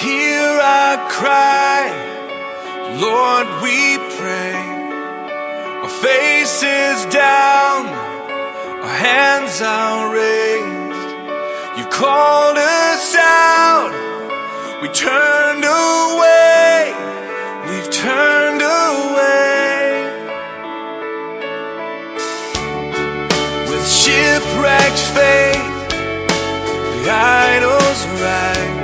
Hear our cry, Lord, we pray. Our faces down, our hands are raised. You called us out, we turned away, we've turned away. With shipwrecked faith, the idols rise.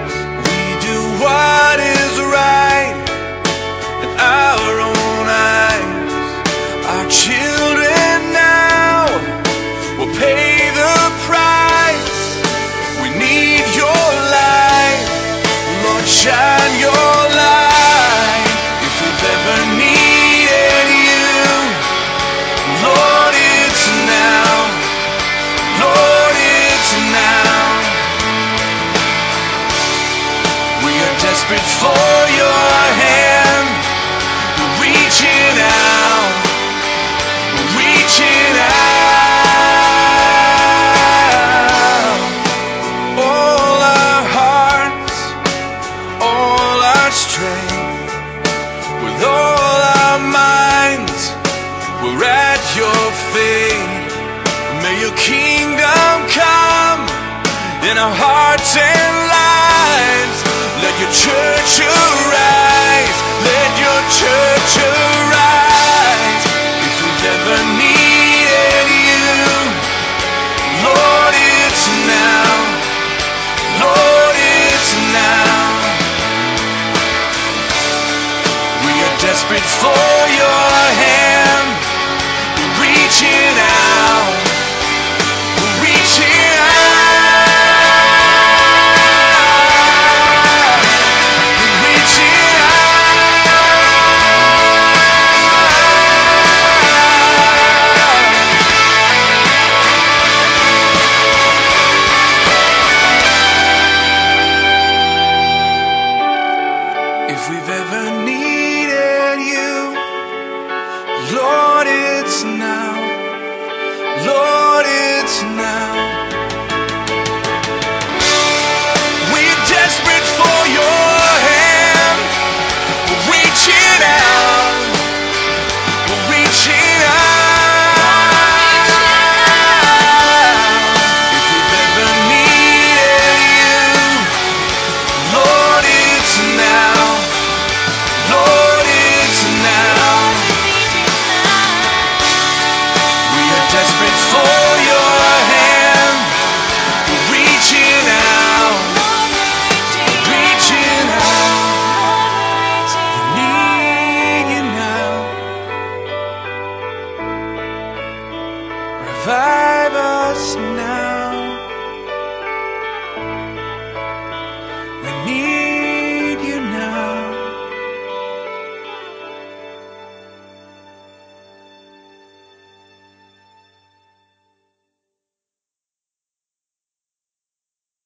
strength with all our minds we're at your feet. May your kingdom come in our hearts and lives. now. revive us now.